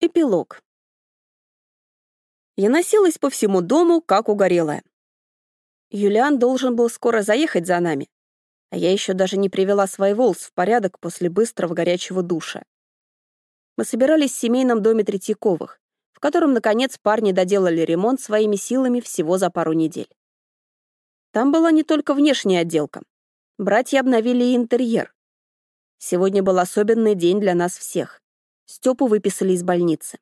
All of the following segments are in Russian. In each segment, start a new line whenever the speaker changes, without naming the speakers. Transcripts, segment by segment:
Эпилог. Я носилась по всему дому, как угорелая. Юлиан должен был скоро заехать за нами, а я еще даже не привела свои волосы в порядок после быстрого горячего душа. Мы собирались в семейном доме Третьяковых, в котором, наконец, парни доделали ремонт своими силами всего за пару недель. Там была не только внешняя отделка. Братья обновили и интерьер. Сегодня был особенный день для нас всех. Степу выписали из больницы.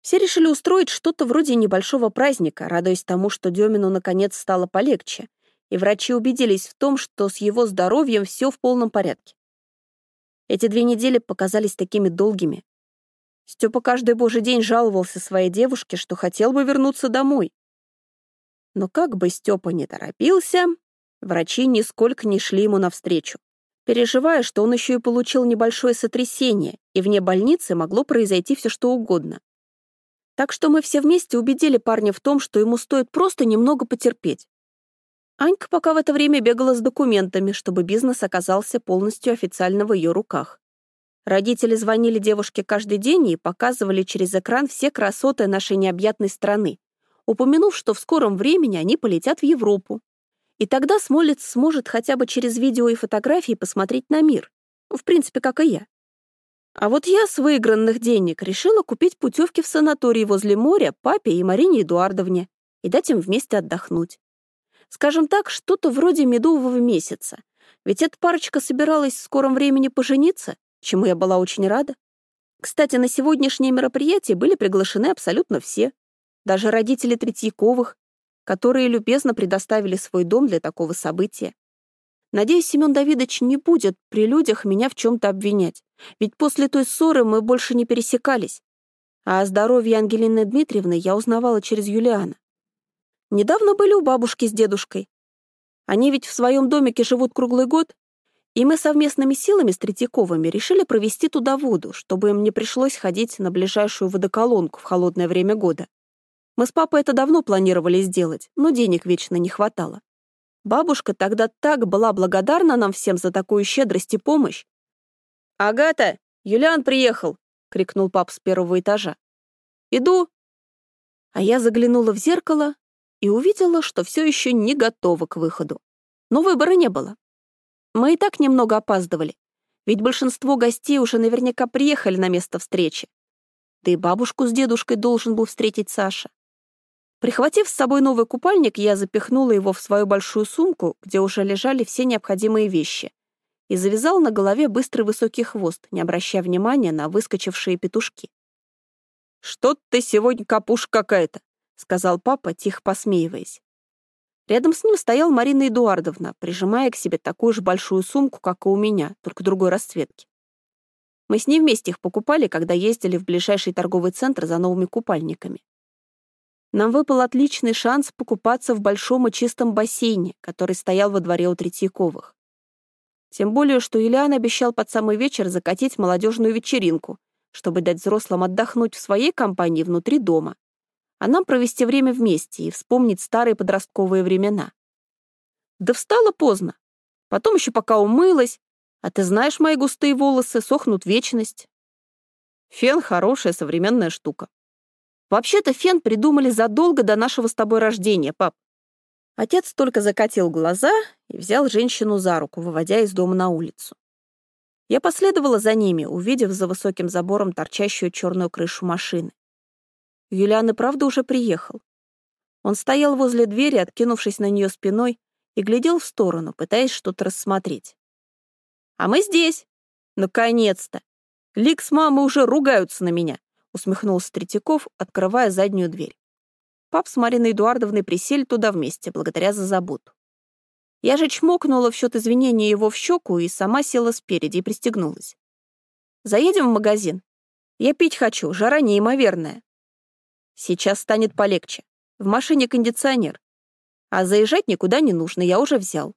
Все решили устроить что-то вроде небольшого праздника, радуясь тому, что Демину наконец стало полегче, и врачи убедились в том, что с его здоровьем все в полном порядке. Эти две недели показались такими долгими. Степа каждый божий день жаловался своей девушке, что хотел бы вернуться домой. Но как бы Степа не торопился, врачи нисколько не шли ему навстречу переживая, что он еще и получил небольшое сотрясение, и вне больницы могло произойти все что угодно. Так что мы все вместе убедили парня в том, что ему стоит просто немного потерпеть. Анька пока в это время бегала с документами, чтобы бизнес оказался полностью официально в ее руках. Родители звонили девушке каждый день и показывали через экран все красоты нашей необъятной страны, упомянув, что в скором времени они полетят в Европу, и тогда Смолец сможет хотя бы через видео и фотографии посмотреть на мир. В принципе, как и я. А вот я с выигранных денег решила купить путевки в санаторий возле моря папе и Марине Эдуардовне и дать им вместе отдохнуть. Скажем так, что-то вроде медового месяца. Ведь эта парочка собиралась в скором времени пожениться, чему я была очень рада. Кстати, на сегодняшнее мероприятие были приглашены абсолютно все. Даже родители Третьяковых, которые любезно предоставили свой дом для такого события. Надеюсь, Семен Давидович не будет при людях меня в чем-то обвинять, ведь после той ссоры мы больше не пересекались. А о здоровье Ангелины Дмитриевны я узнавала через Юлиана. Недавно были у бабушки с дедушкой. Они ведь в своем домике живут круглый год, и мы совместными силами с Третьяковыми решили провести туда воду, чтобы им не пришлось ходить на ближайшую водоколонку в холодное время года. Мы с папой это давно планировали сделать, но денег вечно не хватало. Бабушка тогда так была благодарна нам всем за такую щедрость и помощь. «Агата, Юлиан приехал!» — крикнул пап с первого этажа. «Иду!» А я заглянула в зеркало и увидела, что все еще не готова к выходу. Но выбора не было. Мы и так немного опаздывали, ведь большинство гостей уже наверняка приехали на место встречи. Да и бабушку с дедушкой должен был встретить Саша. Прихватив с собой новый купальник, я запихнула его в свою большую сумку, где уже лежали все необходимые вещи, и завязал на голове быстрый высокий хвост, не обращая внимания на выскочившие петушки. «Что ты сегодня капушка какая-то?» — сказал папа, тихо посмеиваясь. Рядом с ним стояла Марина Эдуардовна, прижимая к себе такую же большую сумку, как и у меня, только другой расцветки. Мы с ней вместе их покупали, когда ездили в ближайший торговый центр за новыми купальниками нам выпал отличный шанс покупаться в большом и чистом бассейне, который стоял во дворе у Третьяковых. Тем более, что Ильян обещал под самый вечер закатить молодежную вечеринку, чтобы дать взрослым отдохнуть в своей компании внутри дома, а нам провести время вместе и вспомнить старые подростковые времена. Да встала поздно. Потом еще пока умылась, а ты знаешь, мои густые волосы сохнут вечность. Фен — хорошая современная штука. Вообще-то фен придумали задолго до нашего с тобой рождения, пап. Отец только закатил глаза и взял женщину за руку, выводя из дома на улицу. Я последовала за ними, увидев за высоким забором торчащую черную крышу машины. Юлиан и правда уже приехал. Он стоял возле двери, откинувшись на нее спиной, и глядел в сторону, пытаясь что-то рассмотреть. «А мы здесь! Наконец-то! Лик с мамой уже ругаются на меня усмехнулся Третьяков, открывая заднюю дверь. Пап с Мариной Эдуардовной присели туда вместе, благодаря за заботу. Я же чмокнула в счет извинения его в щеку и сама села спереди и пристегнулась. «Заедем в магазин? Я пить хочу, жара неимоверная». «Сейчас станет полегче. В машине кондиционер. А заезжать никуда не нужно, я уже взял».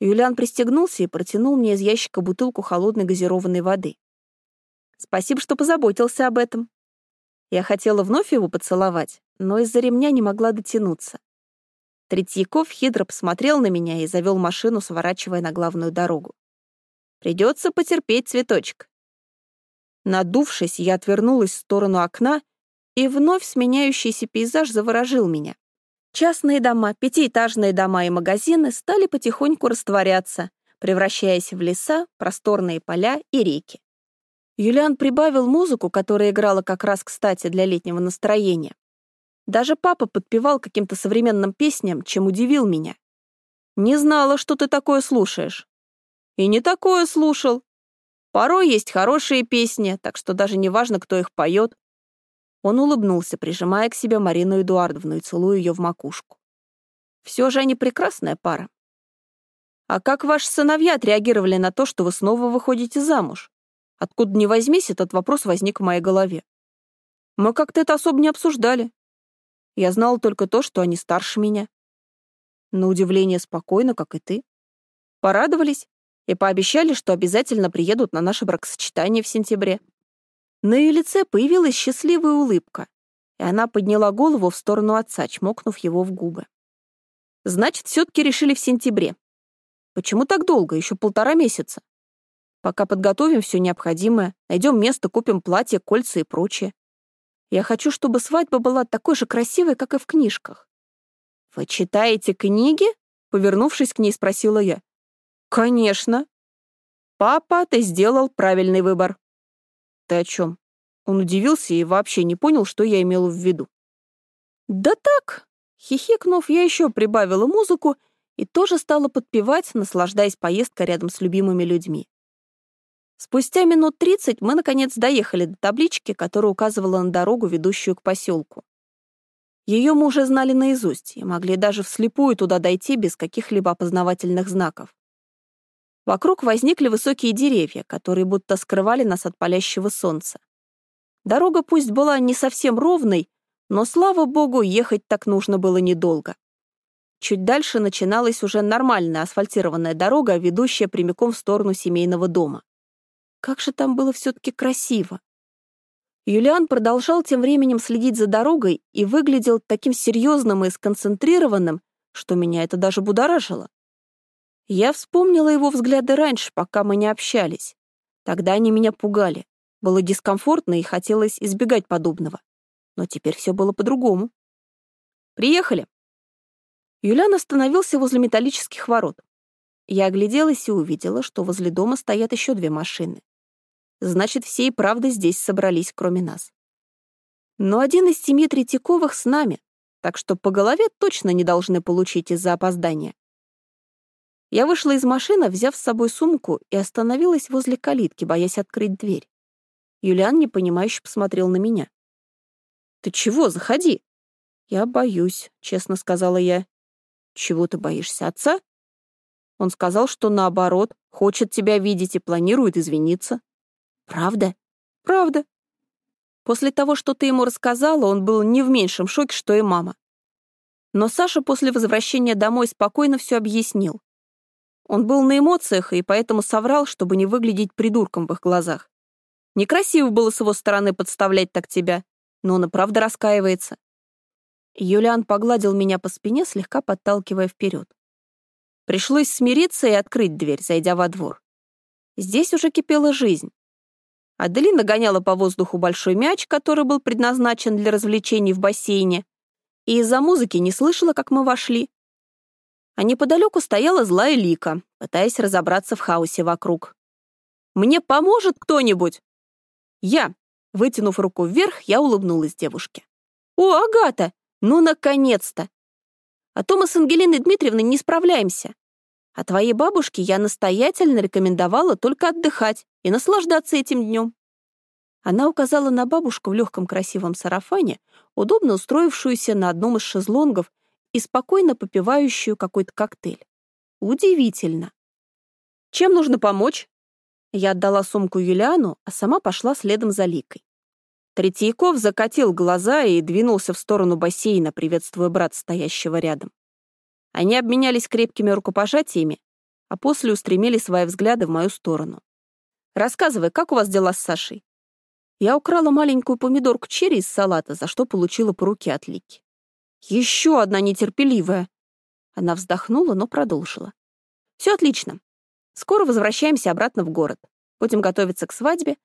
Юлиан пристегнулся и протянул мне из ящика бутылку холодной газированной воды. Спасибо, что позаботился об этом. Я хотела вновь его поцеловать, но из-за ремня не могла дотянуться. Третьяков хитро посмотрел на меня и завел машину, сворачивая на главную дорогу. Придется потерпеть, цветочек. Надувшись, я отвернулась в сторону окна, и вновь сменяющийся пейзаж заворожил меня. Частные дома, пятиэтажные дома и магазины стали потихоньку растворяться, превращаясь в леса, просторные поля и реки. Юлиан прибавил музыку, которая играла как раз кстати для летнего настроения. Даже папа подпевал каким-то современным песням, чем удивил меня. «Не знала, что ты такое слушаешь». «И не такое слушал. Порой есть хорошие песни, так что даже не важно, кто их поет. Он улыбнулся, прижимая к себе Марину Эдуардовну и целуя ее в макушку. Все же они прекрасная пара. А как ваши сыновья отреагировали на то, что вы снова выходите замуж? Откуда ни возьмись, этот вопрос возник в моей голове. Мы как-то это особо не обсуждали. Я знала только то, что они старше меня. На удивление спокойно, как и ты. Порадовались и пообещали, что обязательно приедут на наше бракосочетание в сентябре. На ее лице появилась счастливая улыбка, и она подняла голову в сторону отца, чмокнув его в губы. «Значит, все-таки решили в сентябре. Почему так долго? Еще полтора месяца. Пока подготовим все необходимое, найдем место, купим платье, кольца и прочее. Я хочу, чтобы свадьба была такой же красивой, как и в книжках». «Вы читаете книги?» Повернувшись к ней, спросила я. «Конечно». «Папа, ты сделал правильный выбор. «Ты о чем?» Он удивился и вообще не понял, что я имела в виду. «Да так!» Хихикнув, я еще прибавила музыку и тоже стала подпевать, наслаждаясь поездкой рядом с любимыми людьми. Спустя минут тридцать мы, наконец, доехали до таблички, которая указывала на дорогу, ведущую к поселку. Ее мы уже знали наизусть и могли даже вслепую туда дойти без каких-либо опознавательных знаков. Вокруг возникли высокие деревья, которые будто скрывали нас от палящего солнца. Дорога пусть была не совсем ровной, но, слава богу, ехать так нужно было недолго. Чуть дальше начиналась уже нормальная асфальтированная дорога, ведущая прямиком в сторону семейного дома. Как же там было все-таки красиво. Юлиан продолжал тем временем следить за дорогой и выглядел таким серьезным и сконцентрированным, что меня это даже будоражило. Я вспомнила его взгляды раньше, пока мы не общались. Тогда они меня пугали. Было дискомфортно и хотелось избегать подобного. Но теперь все было по-другому. «Приехали!» Юлян остановился возле металлических ворот. Я огляделась и увидела, что возле дома стоят еще две машины. Значит, все и правда здесь собрались, кроме нас. Но один из семьи Третьяковых с нами, так что по голове точно не должны получить из-за опоздания. Я вышла из машины, взяв с собой сумку, и остановилась возле калитки, боясь открыть дверь. Юлиан непонимающе посмотрел на меня. «Ты чего? Заходи!» «Я боюсь», — честно сказала я. «Чего ты боишься, отца?» Он сказал, что наоборот, хочет тебя видеть и планирует извиниться. «Правда?» «Правда». После того, что ты ему рассказала, он был не в меньшем шоке, что и мама. Но Саша после возвращения домой спокойно все объяснил. Он был на эмоциях и поэтому соврал, чтобы не выглядеть придурком в их глазах. Некрасиво было с его стороны подставлять так тебя, но он и правда раскаивается. Юлиан погладил меня по спине, слегка подталкивая вперед. Пришлось смириться и открыть дверь, зайдя во двор. Здесь уже кипела жизнь. Аделина гоняла по воздуху большой мяч, который был предназначен для развлечений в бассейне, и из-за музыки не слышала, как мы вошли а неподалеку стояла злая Лика, пытаясь разобраться в хаосе вокруг. «Мне поможет кто-нибудь?» «Я!» Вытянув руку вверх, я улыбнулась девушке. «О, Агата! Ну, наконец-то! А то мы с Ангелиной Дмитриевной не справляемся. А твоей бабушке я настоятельно рекомендовала только отдыхать и наслаждаться этим днем». Она указала на бабушку в легком красивом сарафане, удобно устроившуюся на одном из шезлонгов и спокойно попивающую какой-то коктейль. Удивительно. Чем нужно помочь? Я отдала сумку Юлиану, а сама пошла следом за Ликой. Третьяков закатил глаза и двинулся в сторону бассейна, приветствуя брат, стоящего рядом. Они обменялись крепкими рукопожатиями, а после устремили свои взгляды в мою сторону. «Рассказывай, как у вас дела с Сашей?» Я украла маленькую помидорку черри из салата, за что получила по руке от Лики. Еще одна нетерпеливая. Она вздохнула, но продолжила. Все отлично. Скоро возвращаемся обратно в город. Будем готовиться к свадьбе.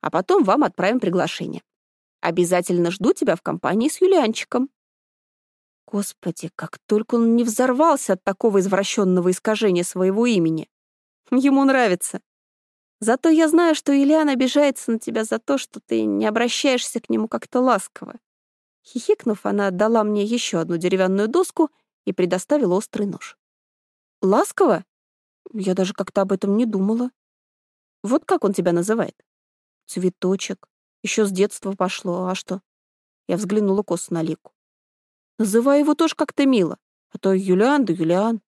А потом вам отправим приглашение. Обязательно жду тебя в компании с Юлианчиком». Господи, как только он не взорвался от такого извращенного искажения своего имени. Ему нравится. Зато я знаю, что Ильян обижается на тебя за то, что ты не обращаешься к нему как-то ласково. Хихикнув, она отдала мне еще одну деревянную доску и предоставила острый нож. Ласково? Я даже как-то об этом не думала. Вот как он тебя называет? Цветочек. Еще с детства пошло, а что? Я взглянула косо на Лику. Называй его тоже как-то мило, а то Юлиан да Юлиан.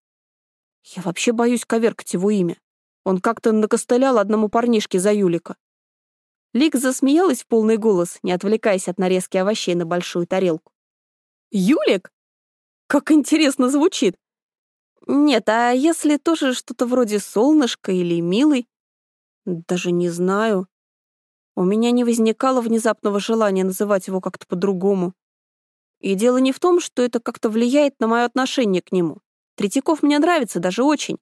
Я вообще боюсь коверкать его имя. Он как-то накостылял одному парнишке за Юлика. Лик засмеялась в полный голос, не отвлекаясь от нарезки овощей на большую тарелку. «Юлик? Как интересно звучит! Нет, а если тоже что-то вроде солнышко или милый? Даже не знаю. У меня не возникало внезапного желания называть его как-то по-другому. И дело не в том, что это как-то влияет на мое отношение к нему. Третьяков мне нравится даже очень.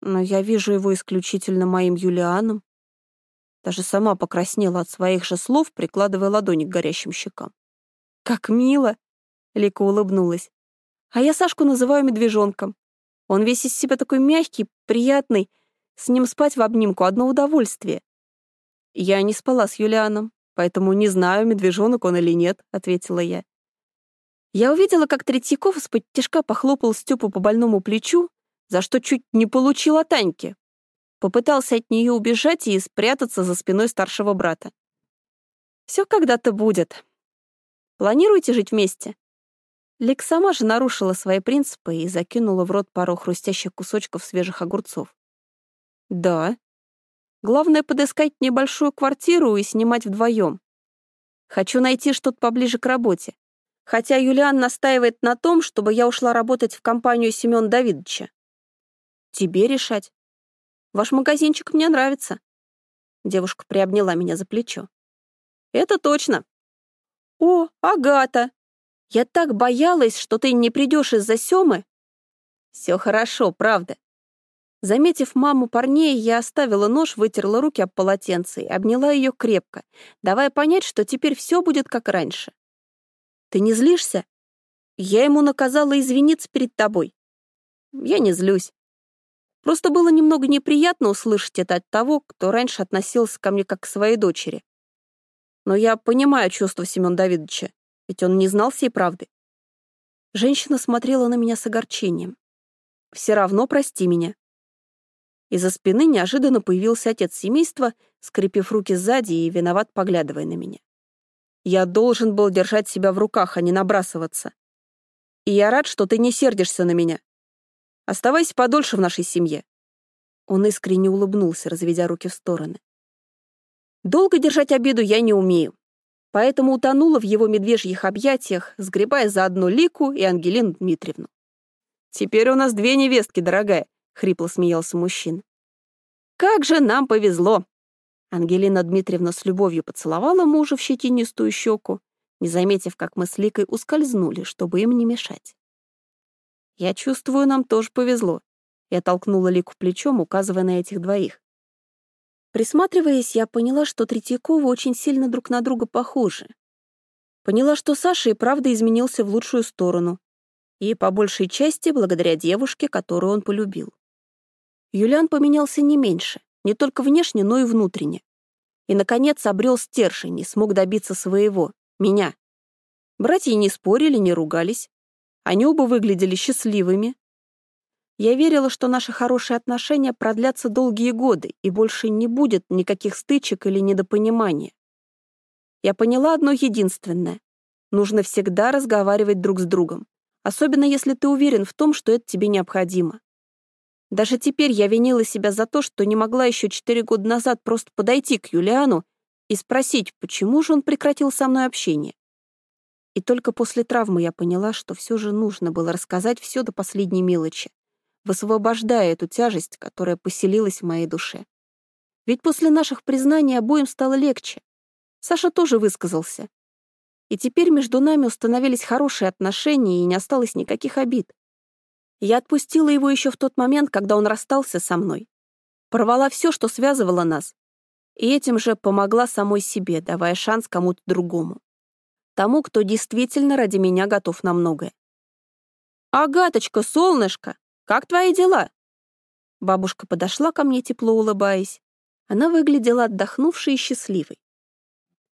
Но я вижу его исключительно моим Юлианом. Даже сама покраснела от своих же слов, прикладывая ладони к горящим щекам. «Как мило!» — Лика улыбнулась. «А я Сашку называю медвежонком. Он весь из себя такой мягкий, приятный. С ним спать в обнимку — одно удовольствие». «Я не спала с Юлианом, поэтому не знаю, медвежонок он или нет», — ответила я. Я увидела, как Третьяков из-под тяжка похлопал Степу по больному плечу, за что чуть не получил от Аньки. Попытался от нее убежать и спрятаться за спиной старшего брата. Все когда-то будет. Планируете жить вместе? Лик сама же нарушила свои принципы и закинула в рот пару хрустящих кусочков свежих огурцов. Да. Главное подыскать небольшую квартиру и снимать вдвоем. Хочу найти что-то поближе к работе. Хотя Юлиан настаивает на том, чтобы я ушла работать в компанию Семёна Давидовича. Тебе решать. Ваш магазинчик мне нравится. Девушка приобняла меня за плечо. Это точно. О, Агата! Я так боялась, что ты не придешь из-за Семы. Все хорошо, правда. Заметив маму парней, я оставила нож, вытерла руки об полотенце и обняла ее крепко, давая понять, что теперь все будет как раньше. Ты не злишься? Я ему наказала извиниться перед тобой. Я не злюсь. Просто было немного неприятно услышать это от того, кто раньше относился ко мне как к своей дочери. Но я понимаю чувства Семена Давидовича, ведь он не знал всей правды. Женщина смотрела на меня с огорчением. «Все равно прости меня». Из-за спины неожиданно появился отец семейства, скрепив руки сзади и виноват поглядывая на меня. Я должен был держать себя в руках, а не набрасываться. И я рад, что ты не сердишься на меня. Оставайся подольше в нашей семье». Он искренне улыбнулся, разведя руки в стороны. Долго держать обиду я не умею, поэтому утонула в его медвежьих объятиях, сгребая заодно Лику и Ангелину Дмитриевну. «Теперь у нас две невестки, дорогая», — хрипло смеялся мужчина. «Как же нам повезло!» Ангелина Дмитриевна с любовью поцеловала мужа в щетинистую щеку, не заметив, как мы с Ликой ускользнули, чтобы им не мешать. «Я чувствую, нам тоже повезло». Я толкнула Лику плечом, указывая на этих двоих. Присматриваясь, я поняла, что Третьяковы очень сильно друг на друга похожи. Поняла, что Саша и правда изменился в лучшую сторону. И по большей части благодаря девушке, которую он полюбил. Юлиан поменялся не меньше, не только внешне, но и внутренне. И, наконец, обрел стержень и смог добиться своего, меня. Братья не спорили, не ругались, они оба выглядели счастливыми. Я верила, что наши хорошие отношения продлятся долгие годы и больше не будет никаких стычек или недопонимания. Я поняла одно единственное. Нужно всегда разговаривать друг с другом, особенно если ты уверен в том, что это тебе необходимо. Даже теперь я винила себя за то, что не могла еще четыре года назад просто подойти к Юлиану и спросить, почему же он прекратил со мной общение. И только после травмы я поняла, что все же нужно было рассказать все до последней мелочи, высвобождая эту тяжесть, которая поселилась в моей душе. Ведь после наших признаний обоим стало легче. Саша тоже высказался. И теперь между нами установились хорошие отношения, и не осталось никаких обид. Я отпустила его еще в тот момент, когда он расстался со мной. Порвала все, что связывало нас. и этим же помогла самой себе, давая шанс кому-то другому. Тому, кто действительно ради меня готов на многое. «Агаточка, солнышко, как твои дела?» Бабушка подошла ко мне, тепло улыбаясь. Она выглядела отдохнувшей и счастливой.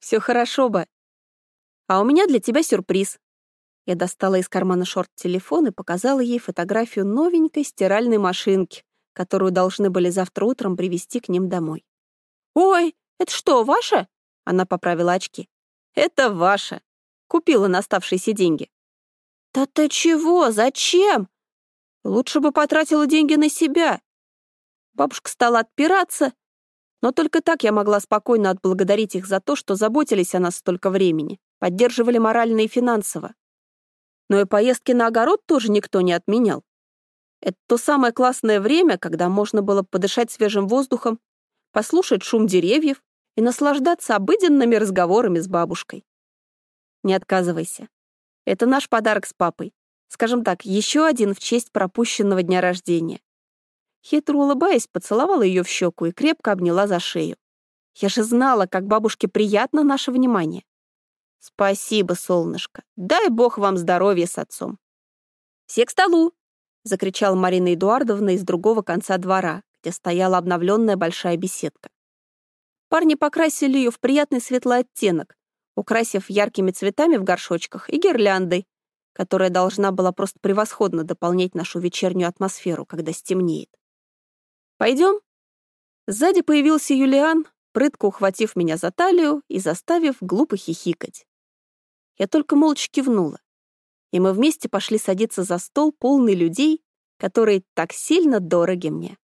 «Все хорошо, ба. А у меня для тебя сюрприз». Я достала из кармана шорт телефон и показала ей фотографию новенькой стиральной машинки, которую должны были завтра утром привезти к ним домой. «Ой, это что, ваша?» Она поправила очки. «Это ваша. Купила на оставшиеся деньги». «Да ты чего? Зачем?» «Лучше бы потратила деньги на себя». Бабушка стала отпираться, но только так я могла спокойно отблагодарить их за то, что заботились о нас столько времени, поддерживали морально и финансово. Но и поездки на огород тоже никто не отменял. Это то самое классное время, когда можно было подышать свежим воздухом, послушать шум деревьев и наслаждаться обыденными разговорами с бабушкой. Не отказывайся. Это наш подарок с папой. Скажем так, еще один в честь пропущенного дня рождения. Хитро улыбаясь, поцеловала ее в щеку и крепко обняла за шею. Я же знала, как бабушке приятно наше внимание. Спасибо, солнышко. Дай бог вам здоровья с отцом. Все к столу! Закричала Марина Эдуардовна из другого конца двора, где стояла обновленная большая беседка. Парни покрасили ее в приятный светлый оттенок, украсив яркими цветами в горшочках и гирляндой, которая должна была просто превосходно дополнять нашу вечернюю атмосферу, когда стемнеет. «Пойдем?» Сзади появился Юлиан, прытко ухватив меня за талию и заставив глупо хихикать. Я только молча кивнула, и мы вместе пошли садиться за стол, полный людей, которые так сильно дороги мне.